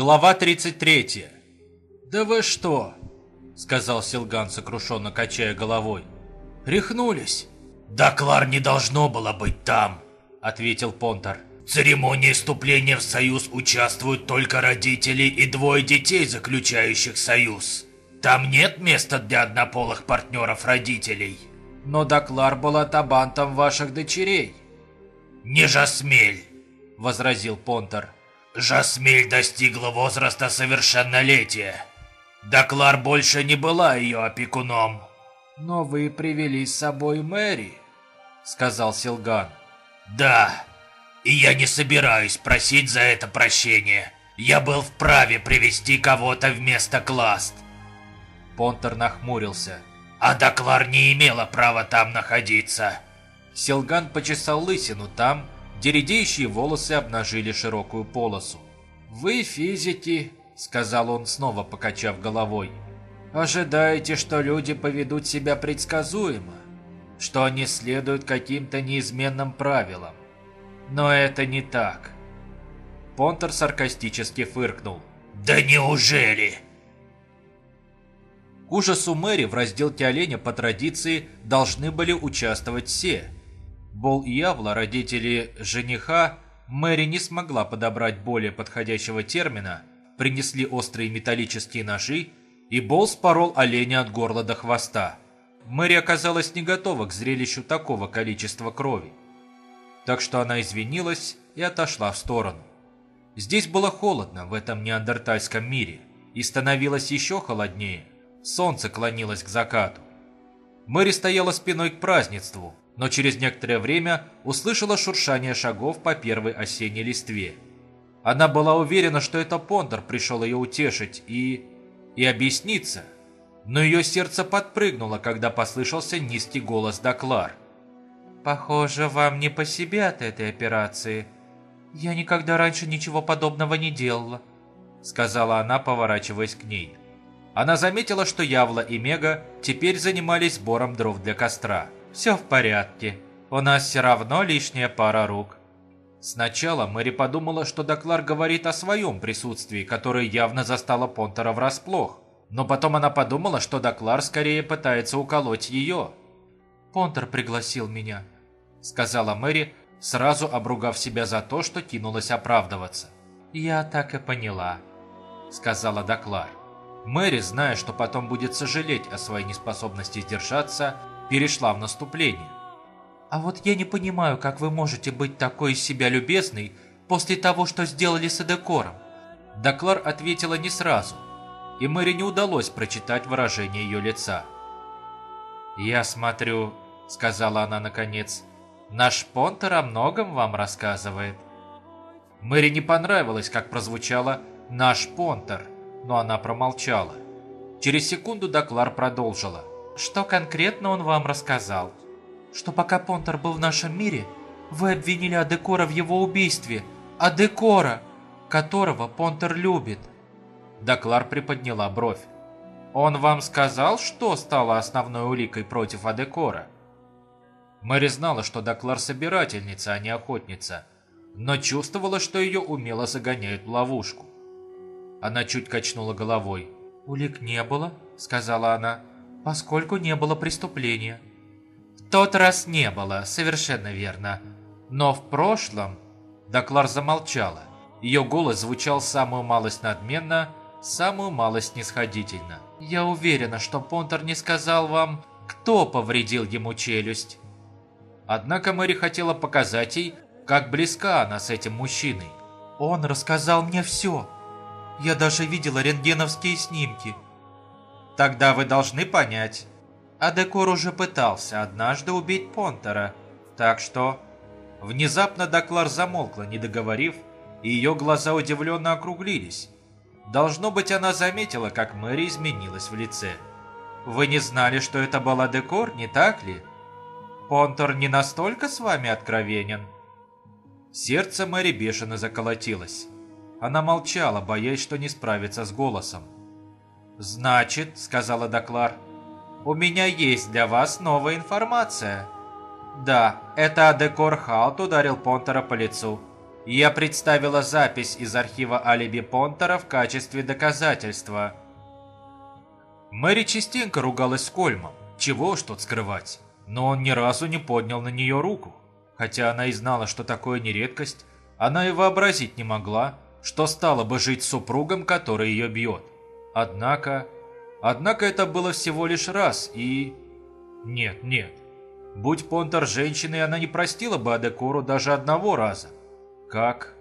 Глава 33. «Да вы что?» — сказал Силган, сокрушенно качая головой. «Рехнулись?» «Да Клар не должно было быть там», — ответил Понтер. «В церемонии вступления в союз участвуют только родители и двое детей, заключающих союз. Там нет места для однополых партнеров родителей». «Но Даклар была табантом ваших дочерей». «Не Жасмель», — возразил Понтер. Жасмель достигла возраста совершеннолетия. Даклар больше не была ее опекуном. «Но вы привели с собой Мэри», — сказал Силган. «Да, и я не собираюсь просить за это прощения. Я был вправе привести кого-то вместо Класт». Понтер нахмурился. «А Даклар не имела права там находиться». Силган почесал лысину там, где волосы обнажили широкую полосу. «Вы физики», — сказал он, снова покачав головой. «Ожидаете, что люди поведут себя предсказуемо, что они следуют каким-то неизменным правилам. Но это не так». Понтер саркастически фыркнул. «Да неужели?» К ужасу Мэри в разделке оленя по традиции должны были участвовать все — Бол и Явла, родители жениха, Мэри не смогла подобрать более подходящего термина, принесли острые металлические ножи, и Бол спорол оленя от горла до хвоста. Мэри оказалась не готова к зрелищу такого количества крови. Так что она извинилась и отошла в сторону. Здесь было холодно в этом неандертальском мире, и становилось еще холоднее. Солнце клонилось к закату. Мэри стояла спиной к празднеству, но через некоторое время услышала шуршание шагов по первой осенней листве. Она была уверена, что это Понтер пришел ее утешить и... и объясниться. Но ее сердце подпрыгнуло, когда послышался низкий голос Даклар. «Похоже, вам не по себе от этой операции. Я никогда раньше ничего подобного не делала», — сказала она, поворачиваясь к ней. Она заметила, что Явла и Мега теперь занимались сбором дров для костра. Все в порядке. У нас все равно лишняя пара рук. Сначала Мэри подумала, что Доклар говорит о своем присутствии, которое явно застало Понтера врасплох. Но потом она подумала, что Доклар скорее пытается уколоть ее. «Понтер пригласил меня», — сказала Мэри, сразу обругав себя за то, что кинулась оправдываться. «Я так и поняла», — сказала Доклар. Мэри, зная, что потом будет сожалеть о своей неспособности сдержаться, перешла в наступление. «А вот я не понимаю, как вы можете быть такой из себя любезной после того, что сделали с Эдекором?» Доклар ответила не сразу, и Мэри не удалось прочитать выражение ее лица. «Я смотрю», — сказала она наконец, — «наш Понтер о многом вам рассказывает». Мэри не понравилось, как прозвучало «наш Понтер», но она промолчала. Через секунду Доклар продолжила. Что конкретно он вам рассказал? Что пока Понтер был в нашем мире, вы обвинили Адекора в его убийстве. Адекора, которого Понтер любит. Доклар приподняла бровь. Он вам сказал, что стало основной уликой против Адекора? Мэри знала, что Доклар собирательница, а не охотница, но чувствовала, что ее умело загоняют в ловушку. Она чуть качнула головой. «Улик не было», — сказала она поскольку не было преступления. В тот раз не было, совершенно верно. Но в прошлом... Доклар замолчала. Ее голос звучал самую малость надменно, самую малость снисходительно. «Я уверена, что Понтер не сказал вам, кто повредил ему челюсть». Однако Мэри хотела показать ей, как близка она с этим мужчиной. «Он рассказал мне все. Я даже видела рентгеновские снимки. Тогда вы должны понять. Адекор уже пытался однажды убить Понтера, так что... Внезапно Доклар замолкла, не договорив, и ее глаза удивленно округлились. Должно быть, она заметила, как Мэри изменилась в лице. «Вы не знали, что это был Адекор, не так ли? Понтер не настолько с вами откровенен?» Сердце Мэри бешено заколотилось. Она молчала, боясь, что не справится с голосом. «Значит», — сказала Доклар, — «у меня есть для вас новая информация». «Да, это Адекор Халт ударил Понтера по лицу. Я представила запись из архива алиби Понтера в качестве доказательства. Мэри частенько ругалась с Кольмом, чего уж тут скрывать, но он ни разу не поднял на нее руку. Хотя она и знала, что такое не редкость, она и вообразить не могла, что стала бы жить с супругом, который ее бьет. Однако... Однако это было всего лишь раз, и... Нет, нет. Будь Понтер женщиной, она не простила бы Адекору даже одного раза. Как?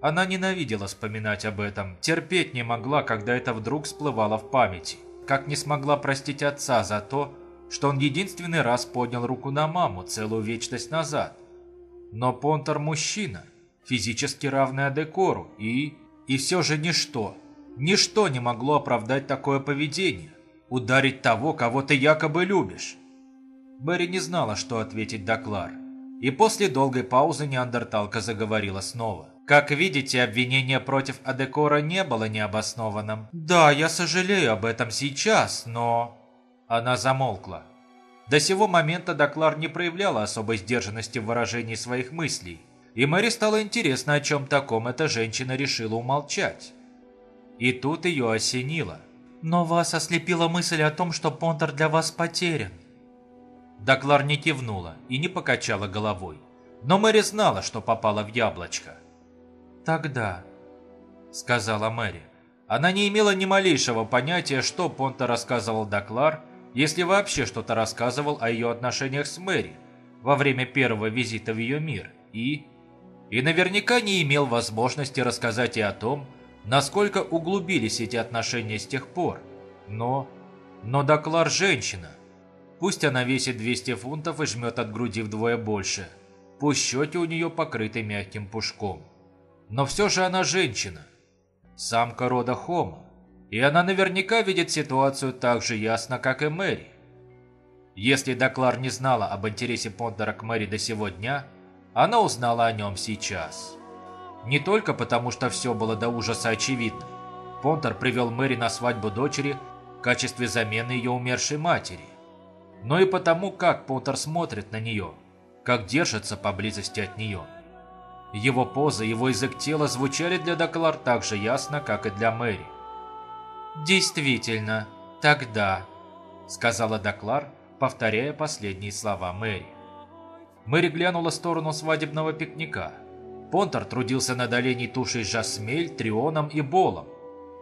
Она ненавидела вспоминать об этом, терпеть не могла, когда это вдруг всплывало в памяти. Как не смогла простить отца за то, что он единственный раз поднял руку на маму целую вечность назад. Но Понтер мужчина, физически равный Адекору, и... И все же ничто, ничто не могло оправдать такое поведение. Ударить того, кого ты якобы любишь. Берри не знала, что ответить Доклар. И после долгой паузы неандерталка заговорила снова. Как видите, обвинение против Адекора не было необоснованным. Да, я сожалею об этом сейчас, но... Она замолкла. До сего момента Доклар не проявляла особой сдержанности в выражении своих мыслей. И Мэри стало интересно, о чем таком эта женщина решила умолчать. И тут ее осенило. «Но вас ослепила мысль о том, что Понтер для вас потерян. Даклар не кивнула и не покачала головой. Но Мэри знала, что попала в яблочко. «Тогда», — сказала Мэри. Она не имела ни малейшего понятия, что Понта рассказывал Даклар, если вообще что-то рассказывал о ее отношениях с Мэри во время первого визита в ее мир, и... И наверняка не имел возможности рассказать и о том, насколько углубились эти отношения с тех пор. Но... Но Даклар женщина — Пусть она весит 200 фунтов и жмет от груди вдвое больше. Пусть щеки у нее покрыты мягким пушком. Но все же она женщина. Самка рода Хома. И она наверняка видит ситуацию так же ясно, как и Мэри. Если Доклар не знала об интересе Понтера к Мэри до сего дня, она узнала о нем сейчас. Не только потому, что все было до ужаса очевидно. Понтер привел Мэри на свадьбу дочери в качестве замены ее умершей матери но и потому, как Поттер смотрит на нее, как держится поблизости от нее. Его поза, его язык тела звучали для Доклар так же ясно, как и для Мэри. «Действительно, тогда», — сказала Доклар, повторяя последние слова Мэри. Мэри глянула в сторону свадебного пикника. Понтер трудился над оленей тушей Жасмель, Трионом и Болом,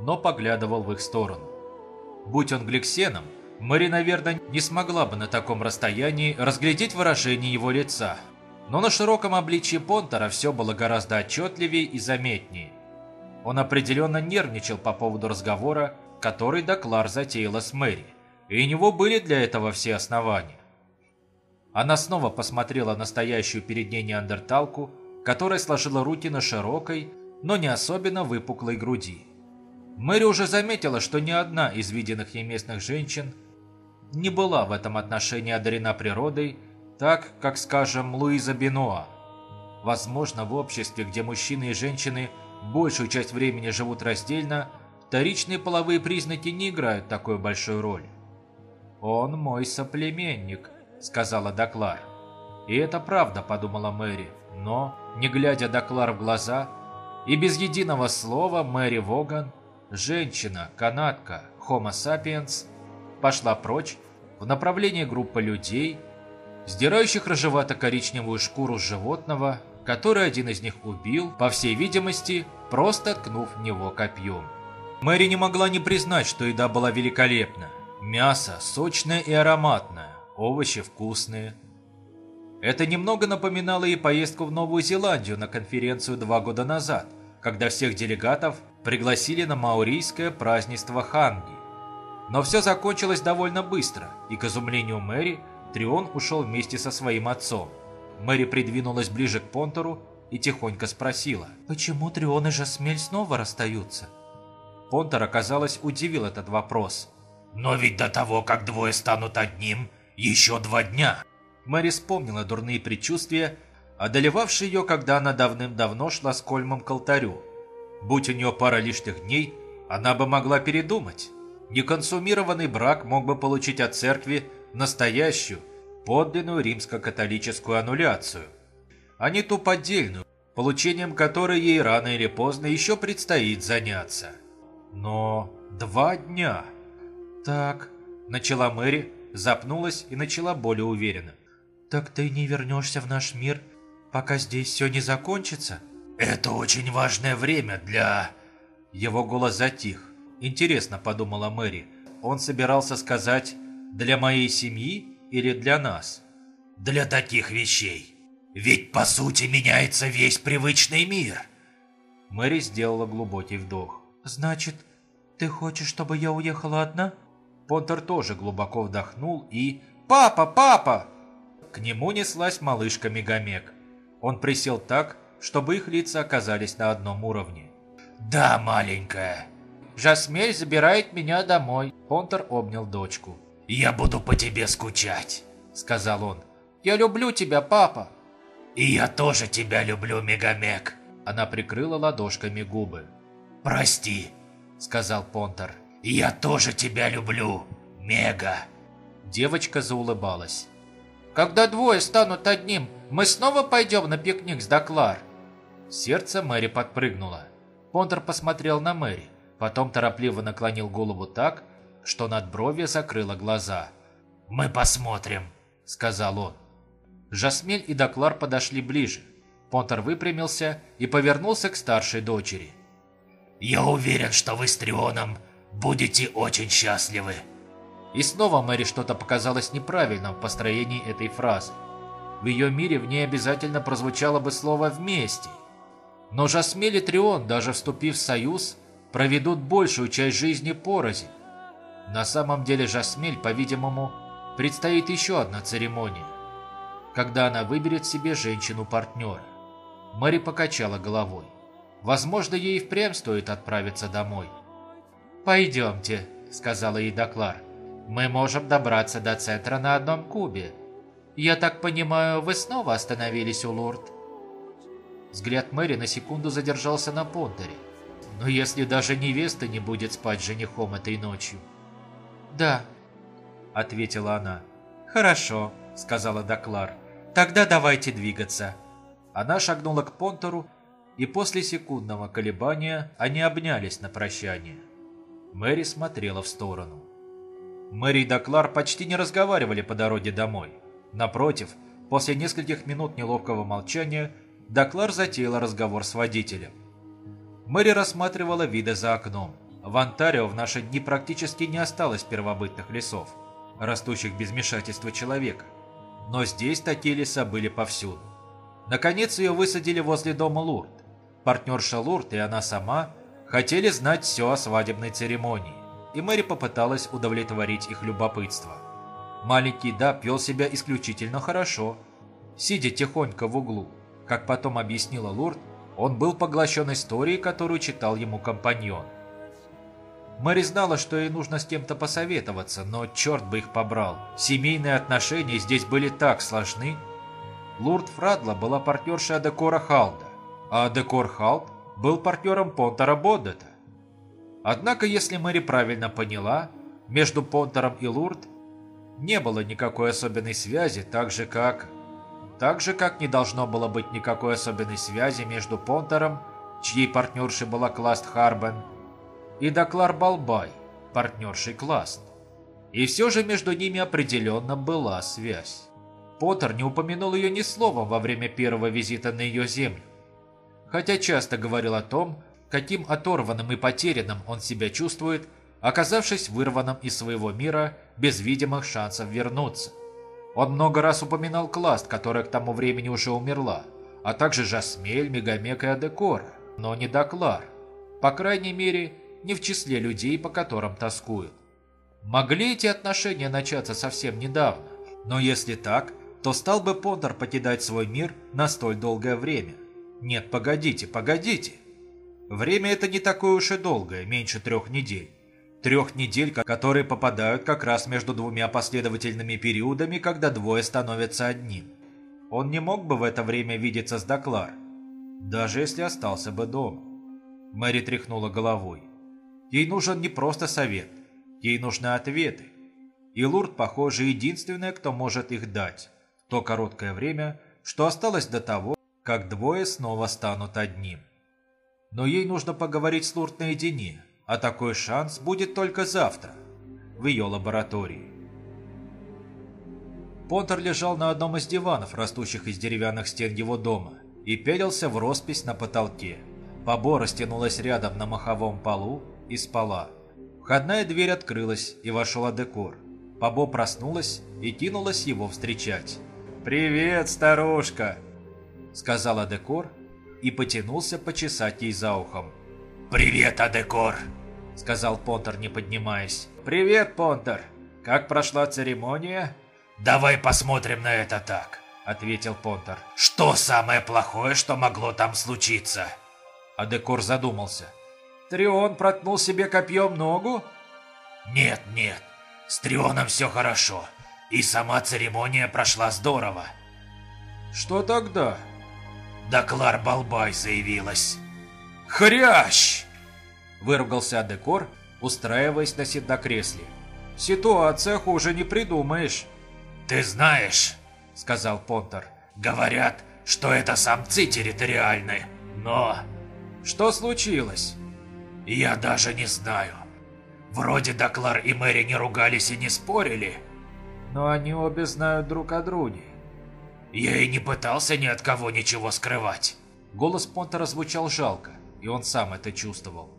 но поглядывал в их сторону. Будь он Гликсеном, Мэри, наверное, не смогла бы на таком расстоянии разглядеть выражение его лица. Но на широком обличье Понтера все было гораздо отчетливее и заметнее. Он определенно нервничал по поводу разговора, который Доклар затеяла с Мэри, и у него были для этого все основания. Она снова посмотрела на стоящую перед ней неандерталку, которая сложила руки на широкой, но не особенно выпуклой груди. Мэри уже заметила, что ни одна из виденных ей местных женщин не была в этом отношении одарена природой, так, как, скажем, Луиза Бенуа. Возможно, в обществе, где мужчины и женщины большую часть времени живут раздельно, вторичные половые признаки не играют такой большой роли. «Он мой соплеменник», — сказала Доклар. «И это правда», — подумала Мэри, но, не глядя Доклар в глаза, и без единого слова Мэри Воган, женщина, канатка, Homo sapiens, пошла прочь в направлении группы людей, сдирающих рыжевато-коричневую шкуру животного, который один из них убил, по всей видимости, просто ткнув в него копьем. Мэри не могла не признать, что еда была великолепна. Мясо сочное и ароматное, овощи вкусные. Это немного напоминало и поездку в Новую Зеландию на конференцию два года назад, когда всех делегатов пригласили на маорийское празднество Ханги. Но все закончилось довольно быстро, и к изумлению Мэри, Трион ушел вместе со своим отцом. Мэри придвинулась ближе к Понтеру и тихонько спросила, «Почему Трион и Жасмель снова расстаются?» Понтер, оказалось, удивил этот вопрос. «Но ведь до того, как двое станут одним, еще два дня!» Мэри вспомнила дурные предчувствия, одолевавшие ее, когда она давным-давно шла с Кольмом к алтарю. Будь у нее пара лишних дней, она бы могла передумать. Неконсумированный брак мог бы получить от церкви настоящую, подлинную римско-католическую аннуляцию, а не ту поддельную, получением которой ей рано или поздно еще предстоит заняться. Но два дня... Так, начала Мэри, запнулась и начала более уверенно. «Так ты не вернешься в наш мир, пока здесь все не закончится?» «Это очень важное время для...» Его голос затих. «Интересно», — подумала Мэри, — «он собирался сказать «для моей семьи» или «для нас»?» «Для таких вещей. Ведь, по сути, меняется весь привычный мир». Мэри сделала глубокий вдох. «Значит, ты хочешь, чтобы я уехала одна?» Понтер тоже глубоко вдохнул и... «Папа, папа!» К нему неслась малышка Мегамек. Он присел так, чтобы их лица оказались на одном уровне. «Да, маленькая». «Жасмель забирает меня домой», — Понтер обнял дочку. «Я буду по тебе скучать», — сказал он. «Я люблю тебя, папа». «И я тоже тебя люблю, Мегамек». Она прикрыла ладошками губы. «Прости», — сказал Понтер. «Я тоже тебя люблю, Мега!» Девочка заулыбалась. «Когда двое станут одним, мы снова пойдем на пикник с Доклар?» Сердце Мэри подпрыгнуло. Понтер посмотрел на Мэри, потом торопливо наклонил голову так, что над брови закрыла глаза. «Мы посмотрим», — сказал он. Жасмель и Доклар подошли ближе. Понтер выпрямился и повернулся к старшей дочери. «Я уверен, что вы с Трионом будете очень счастливы». И снова Мэри что-то показалось неправильным в построении этой фразы. В ее мире в ней обязательно прозвучало бы слово «вместе». Но Жасмель и Трион, даже вступив в союз, проведут большую часть жизни порознь. На самом деле Жасмель, по-видимому, предстоит еще одна церемония, когда она выберет себе женщину-партнера. Мэри покачала головой. Возможно, ей впрямь стоит отправиться домой. «Пойдемте», — сказала ей Доклар. «Мы можем добраться до центра на одном кубе. Я так понимаю, вы снова остановились у Лурд?» Взгляд Мэри на секунду задержался на Понтере. «Но если даже невеста не будет спать женихом этой ночью?» «Да», — ответила она. «Хорошо», — сказала Доклар. «Тогда давайте двигаться». Она шагнула к Понтеру, и после секундного колебания они обнялись на прощание. Мэри смотрела в сторону. Мэри и Доклар почти не разговаривали по дороге домой. Напротив, после нескольких минут неловкого молчания, Доклар затеяла разговор с водителем. Мэри рассматривала виды за окном. В Онтарио в наши дни практически не осталось первобытных лесов, растущих без вмешательства человека. Но здесь такие леса были повсюду. Наконец ее высадили возле дома Лурд. Партнерша Лурд и она сама – хотели знать все о свадебной церемонии, и Мэри попыталась удовлетворить их любопытство. Маленький Даб вел себя исключительно хорошо, сидя тихонько в углу. Как потом объяснила Лурд, он был поглощен историей, которую читал ему компаньон. Мэри знала, что ей нужно с кем-то посоветоваться, но черт бы их побрал. Семейные отношения здесь были так сложны. Лурд Фрадла была партнершей Адекора Халда, а Адекор Халд был партнером Понтера Боддета. Однако, если Мэри правильно поняла, между Понтером и Лурд не было никакой особенной связи, так же как... Так же, как не должно было быть никакой особенной связи между Понтером, чьей партнершей была Класт Харбен, и Доклар Балбай, партнершей Класт. И все же между ними определенно была связь. Поттер не упомянул ее ни словом во время первого визита на ее землю хотя часто говорил о том, каким оторванным и потерянным он себя чувствует, оказавшись вырванным из своего мира без видимых шансов вернуться. Он много раз упоминал Класт, которая к тому времени уже умерла, а также Жасмель, Мегамек и Адекор, но не Доклар. По крайней мере, не в числе людей, по которым тоскуют. Могли эти отношения начаться совсем недавно, но если так, то стал бы Понтер покидать свой мир на столь долгое время. Нет, погодите, погодите. Время это не такое уж и долгое, меньше трех недель. Трех недель, которые попадают как раз между двумя последовательными периодами, когда двое становятся одним. Он не мог бы в это время видеться с Доклар, даже если остался бы дома. Мэри тряхнула головой. Ей нужен не просто совет, ей нужны ответы. И Лурд, похоже, единственная, кто может их дать. То короткое время, что осталось до того, как двое снова станут одним. Но ей нужно поговорить с Лурд наедине, а такой шанс будет только завтра, в ее лаборатории. Понтер лежал на одном из диванов, растущих из деревянных стен его дома, и пялился в роспись на потолке. Побо растянулась рядом на маховом полу и спала. Входная дверь открылась, и вошел Адекор. Побо проснулась и кинулась его встречать. «Привет, старушка!» — сказал Адекор и потянулся почесать ей за ухом. «Привет, Адекор!» — сказал Понтер, не поднимаясь. «Привет, Понтер! Как прошла церемония?» «Давай посмотрим на это так», — ответил Понтер. «Что самое плохое, что могло там случиться?» Адекор задумался. «Трион проткнул себе копьем ногу?» «Нет, нет, с Трионом все хорошо, и сама церемония прошла здорово». «Что тогда?» Доклар Балбай заявилась. «Хрящ!» – выругался Адекор, устраиваясь на седокресле. «Ситуация хуже не придумаешь». «Ты знаешь», — сказал Понтер, — «говорят, что это самцы территориальные, но...» «Что случилось?» «Я даже не знаю. Вроде Доклар и Мэри не ругались и не спорили». «Но они обе знают друг о друге». «Я и не пытался ни от кого ничего скрывать». Голос Понтера звучал жалко, и он сам это чувствовал.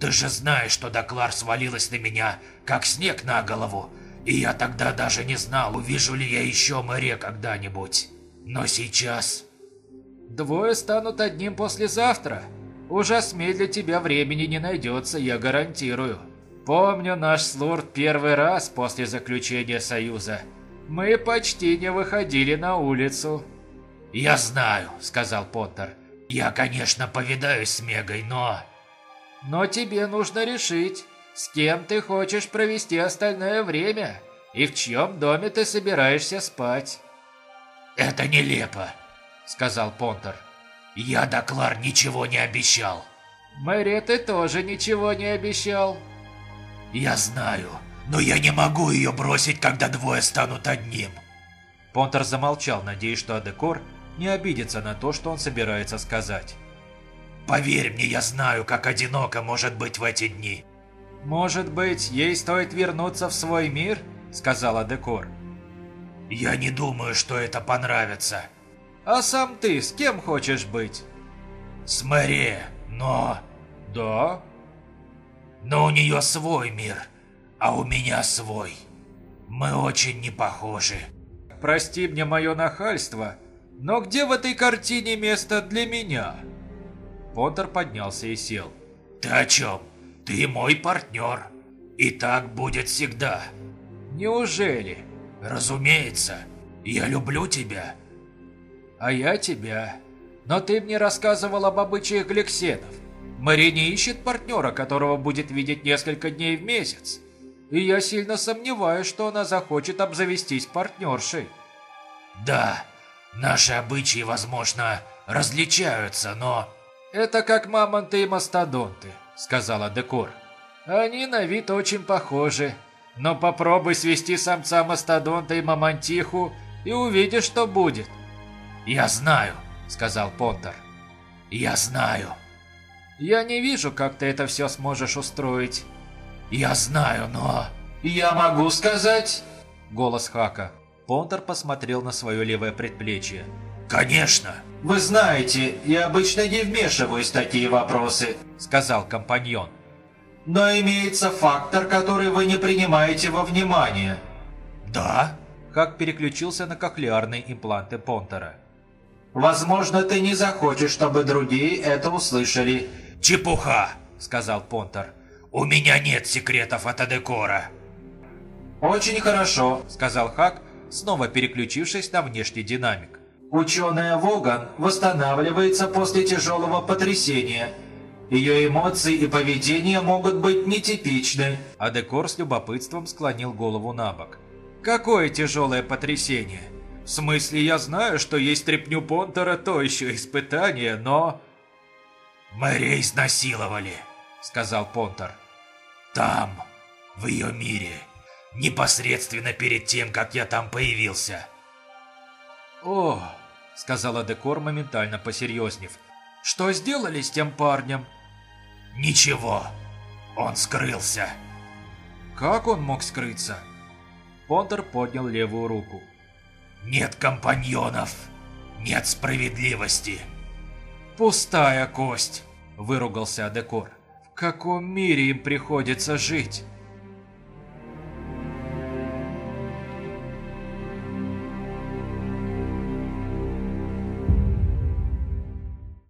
«Ты же знаешь, что Доклар свалилась на меня, как снег на голову, и я тогда даже не знал, увижу ли я еще море когда-нибудь. Но сейчас... Двое станут одним послезавтра. Ужасмей для тебя времени не найдется, я гарантирую. Помню наш слурд первый раз после заключения союза. Мы почти не выходили на улицу. «Я знаю», — сказал Поттер. «Я, конечно, повидаюсь с Мегой, но...» «Но тебе нужно решить, с кем ты хочешь провести остальное время? И в чьем доме ты собираешься спать?» «Это нелепо», — сказал Понтер. «Я, Доклар, ничего не обещал». «Мэри, ты тоже ничего не обещал». «Я знаю, но я не могу ее бросить, когда двое станут одним». Понтер замолчал, надеясь, что Адекор не обидится на то, что он собирается сказать. «Поверь мне, я знаю, как одиноко может быть в эти дни. «Может быть, ей стоит вернуться в свой мир?» – сказала Декор. «Я не думаю, что это понравится». «А сам ты с кем хочешь быть?» «С Мэри, но...» «Да?» «Но у нее свой мир, а у меня свой. Мы очень не похожи». «Прости мне мое нахальство, но где в этой картине место для меня?» Поттер поднялся и сел. «Ты о чем?» Ты мой партнер. И так будет всегда. Неужели? Разумеется. Я люблю тебя. А я тебя. Но ты мне рассказывал об обычаях гликсенов. Мэри не ищет партнера, которого будет видеть несколько дней в месяц. И я сильно сомневаюсь, что она захочет обзавестись партнершей. Да, наши обычаи, возможно, различаются, но... Это как мамонты и мастодонты сказала Декор. «Они на вид очень похожи, но попробуй свести самца мастодонта и мамонтиху и увидишь, что будет». «Я знаю», — сказал Понтер. «Я знаю». «Я не вижу, как ты это все сможешь устроить». «Я знаю, но...» «Я могу сказать...» Голос Хака. Понтер посмотрел на свое левое предплечье. «Конечно!» «Вы знаете, я обычно не вмешиваюсь в такие вопросы», — сказал компаньон. «Но имеется фактор, который вы не принимаете во внимание». «Да?» Как переключился на кохлеарные импланты Понтера. «Возможно, ты не захочешь, чтобы другие это услышали». «Чепуха!» — сказал Понтер. «У меня нет секретов от Адекора». «Очень хорошо», — сказал Хак, снова переключившись на внешний динамик. Ученая Воган восстанавливается после тяжелого потрясения. Ее эмоции и поведение могут быть нетипичны. А Декор с любопытством склонил голову на бок. Какое тяжелое потрясение? В смысле, я знаю, что есть трепню Понтера то еще испытание, но... «Мэри изнасиловали», — сказал Понтер. «Там, в ее мире, непосредственно перед тем, как я там появился». «О, сказала Декор, моментально посерьезнев. «Что сделали с тем парнем?» «Ничего. Он скрылся». «Как он мог скрыться?» Понтер поднял левую руку. «Нет компаньонов. Нет справедливости». «Пустая кость», – выругался Адекор. «В каком мире им приходится жить?